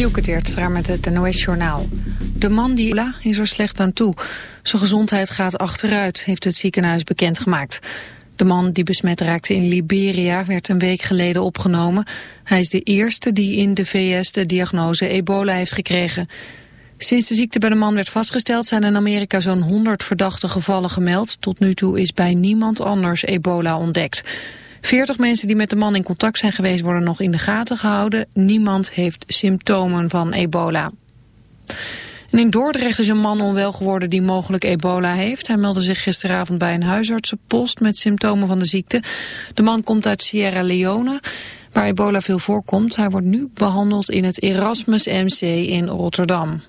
Dielke met het NOS-journaal. De man die is er slecht aan toe. Zijn gezondheid gaat achteruit, heeft het ziekenhuis bekendgemaakt. De man die besmet raakte in Liberia werd een week geleden opgenomen. Hij is de eerste die in de VS de diagnose ebola heeft gekregen. Sinds de ziekte bij de man werd vastgesteld zijn in Amerika zo'n 100 verdachte gevallen gemeld. Tot nu toe is bij niemand anders ebola ontdekt. 40 mensen die met de man in contact zijn geweest worden nog in de gaten gehouden. Niemand heeft symptomen van ebola. In Dordrecht is een man onwel geworden die mogelijk ebola heeft. Hij meldde zich gisteravond bij een huisartsenpost met symptomen van de ziekte. De man komt uit Sierra Leone, waar ebola veel voorkomt. Hij wordt nu behandeld in het Erasmus MC in Rotterdam.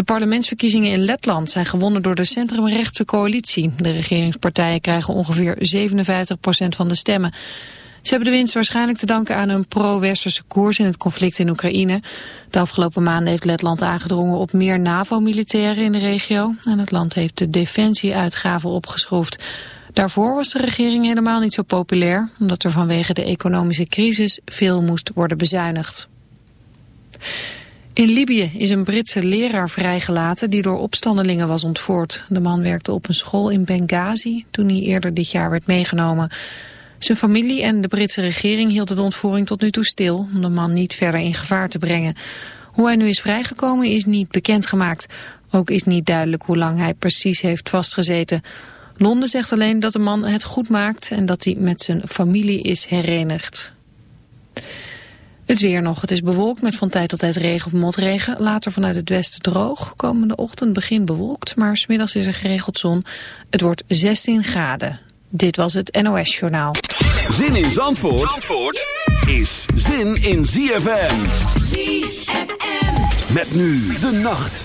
De parlementsverkiezingen in Letland zijn gewonnen door de centrumrechtse coalitie. De regeringspartijen krijgen ongeveer 57% van de stemmen. Ze hebben de winst waarschijnlijk te danken aan een pro-westerse koers in het conflict in Oekraïne. De afgelopen maanden heeft Letland aangedrongen op meer NAVO-militairen in de regio. En het land heeft de defensieuitgaven opgeschroefd. Daarvoor was de regering helemaal niet zo populair, omdat er vanwege de economische crisis veel moest worden bezuinigd. In Libië is een Britse leraar vrijgelaten die door opstandelingen was ontvoerd. De man werkte op een school in Benghazi toen hij eerder dit jaar werd meegenomen. Zijn familie en de Britse regering hielden de ontvoering tot nu toe stil... om de man niet verder in gevaar te brengen. Hoe hij nu is vrijgekomen is niet bekendgemaakt. Ook is niet duidelijk hoe lang hij precies heeft vastgezeten. Londen zegt alleen dat de man het goed maakt... en dat hij met zijn familie is herenigd. Het weer nog. Het is bewolkt met van tijd tot tijd regen of motregen. Later vanuit het westen droog. Komende ochtend begin bewolkt, maar smiddags is er geregeld zon. Het wordt 16 graden. Dit was het NOS Journaal. Zin in Zandvoort, Zandvoort is zin in ZFM. ZFM. Met nu de nacht.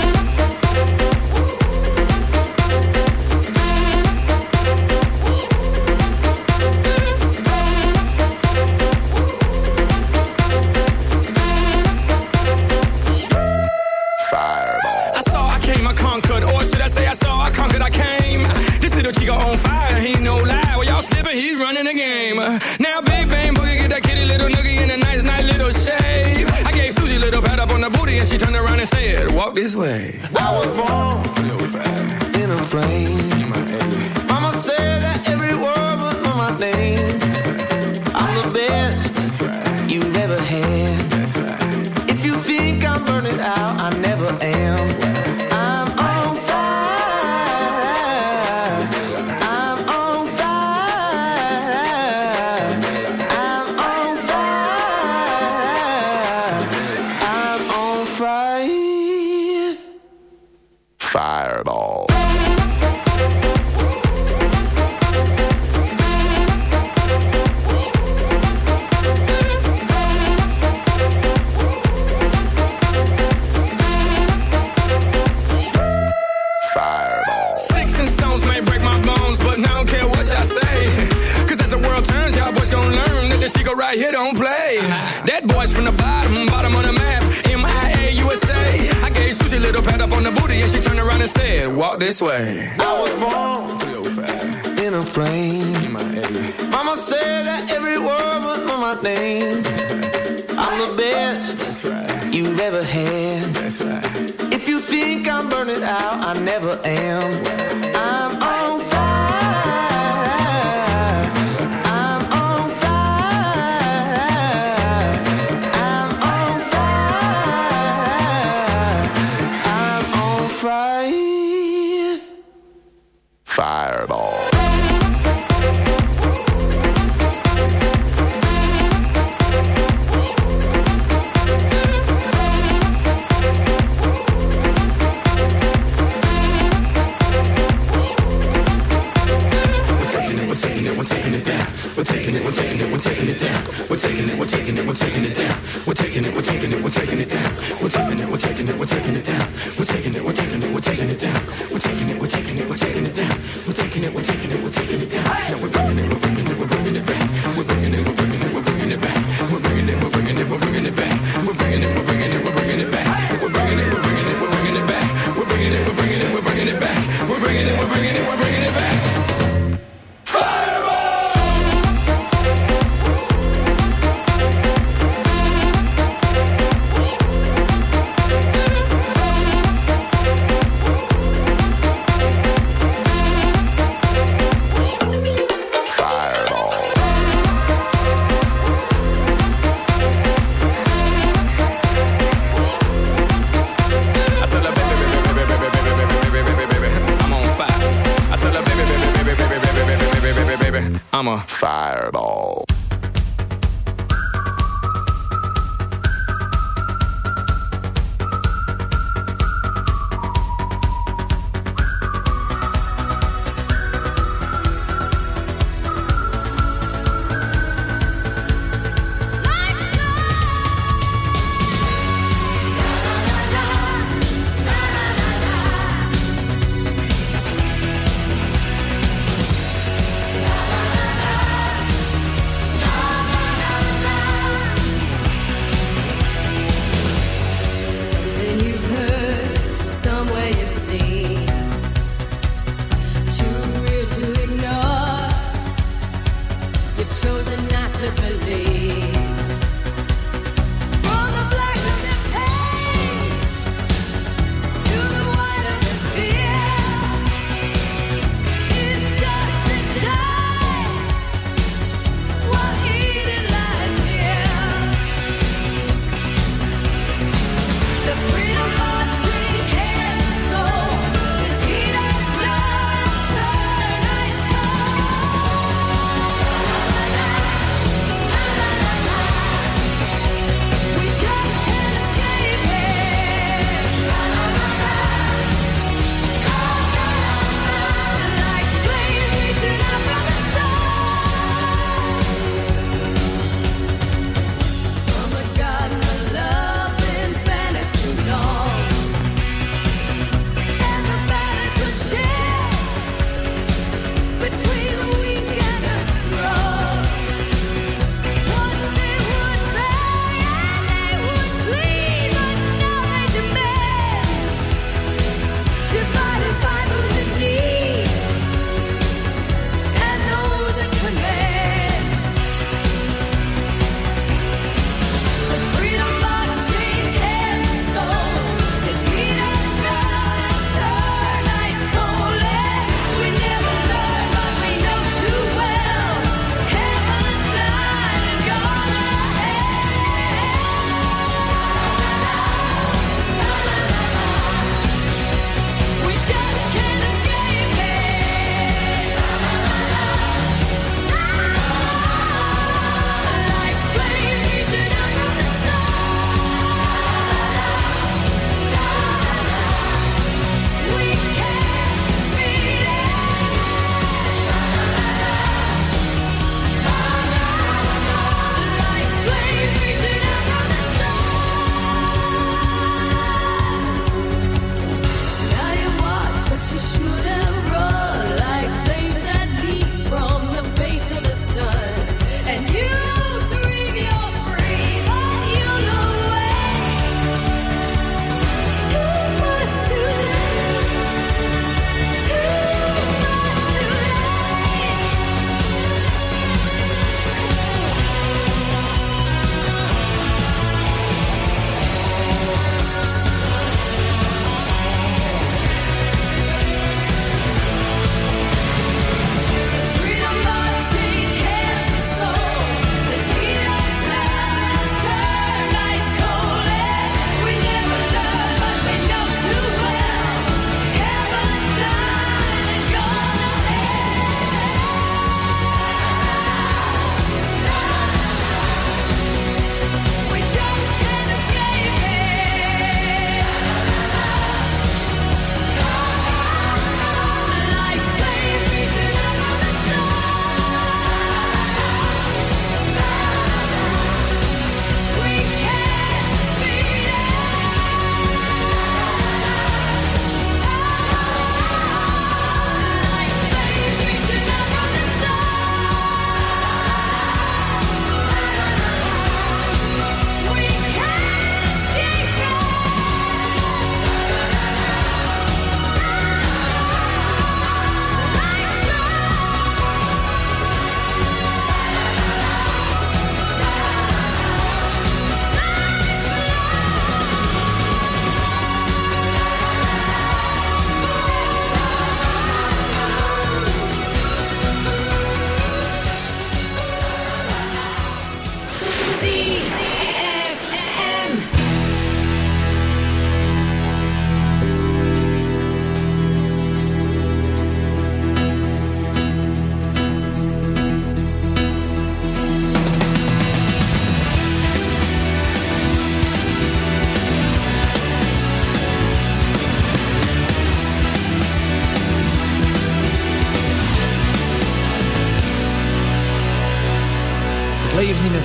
Fireball. Walk this way. I was born in a plane. Mama said that every word was my name. I'm the best right. you've ever had. Right. If you think I'm burning out, I never am.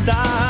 estar.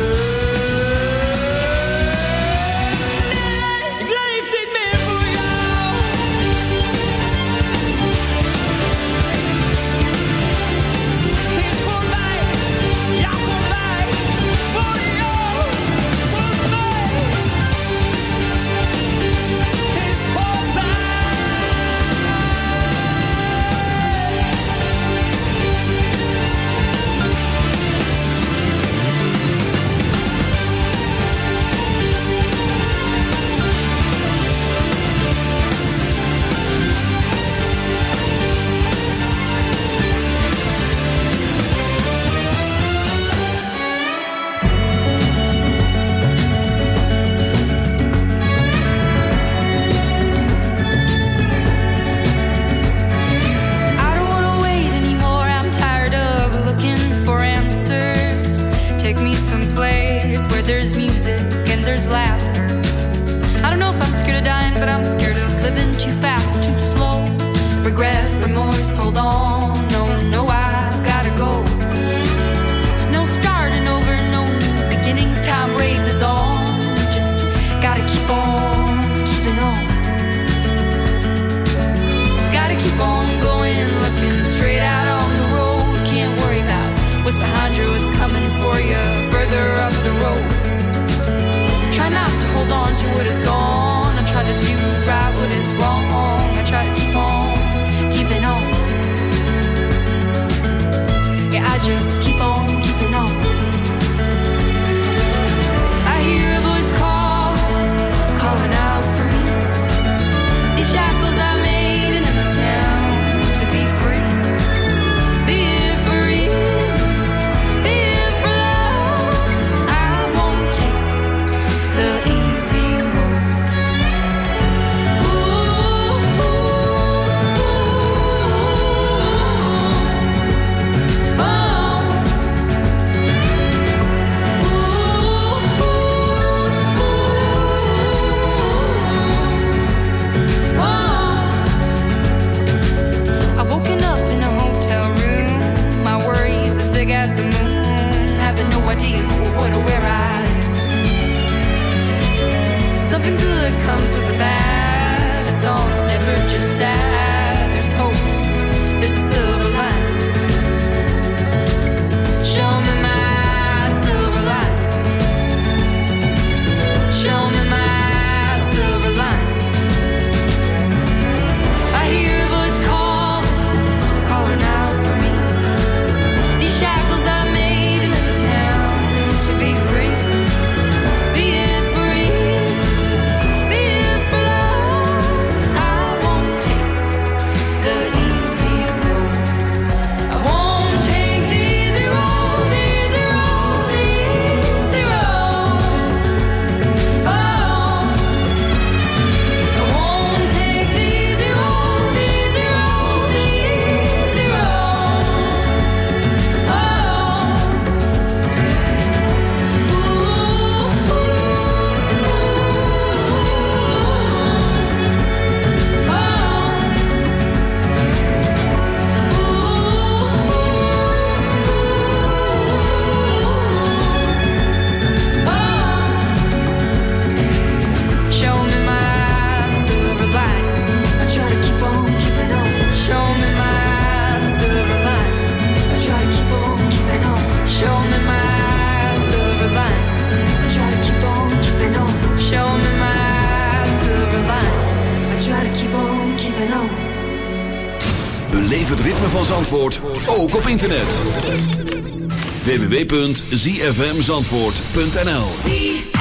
www.zfmzandvoort.nl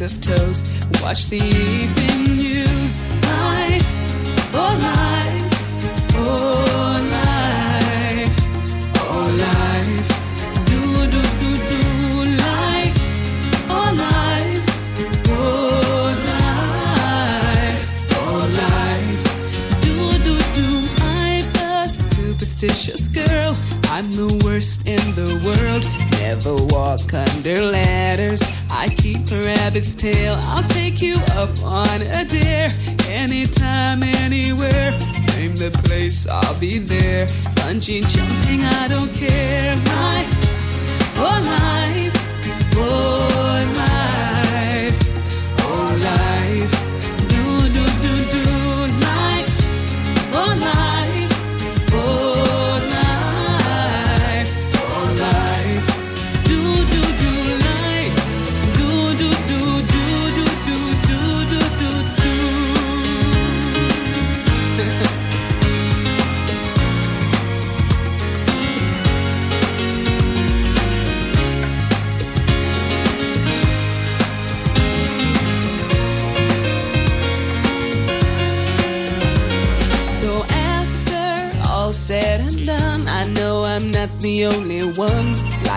of toast. Watch the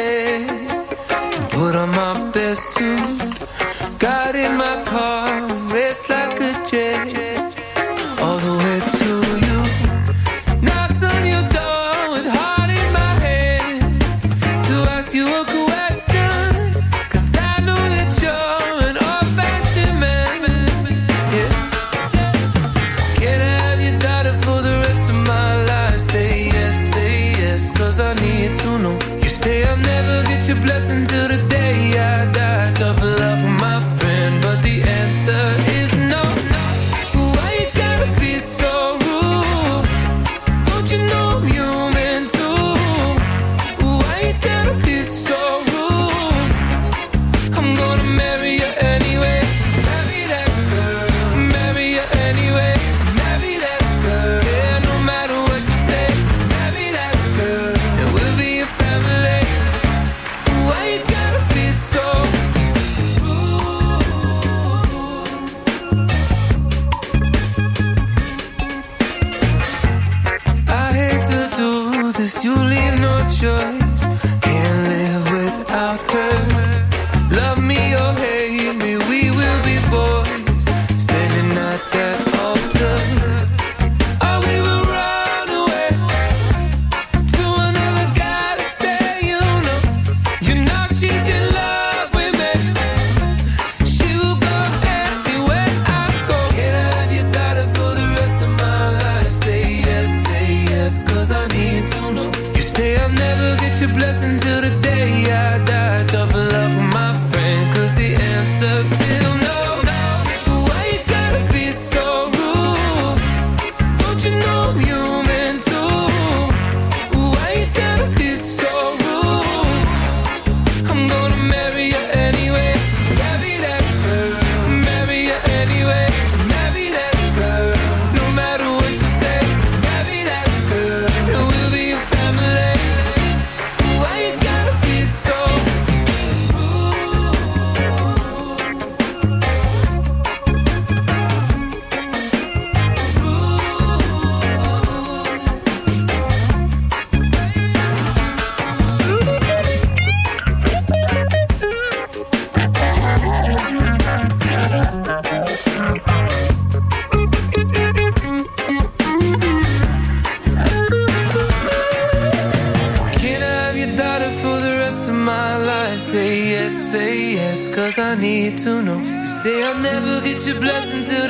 and put on my best suit. Got in my car. your blessing the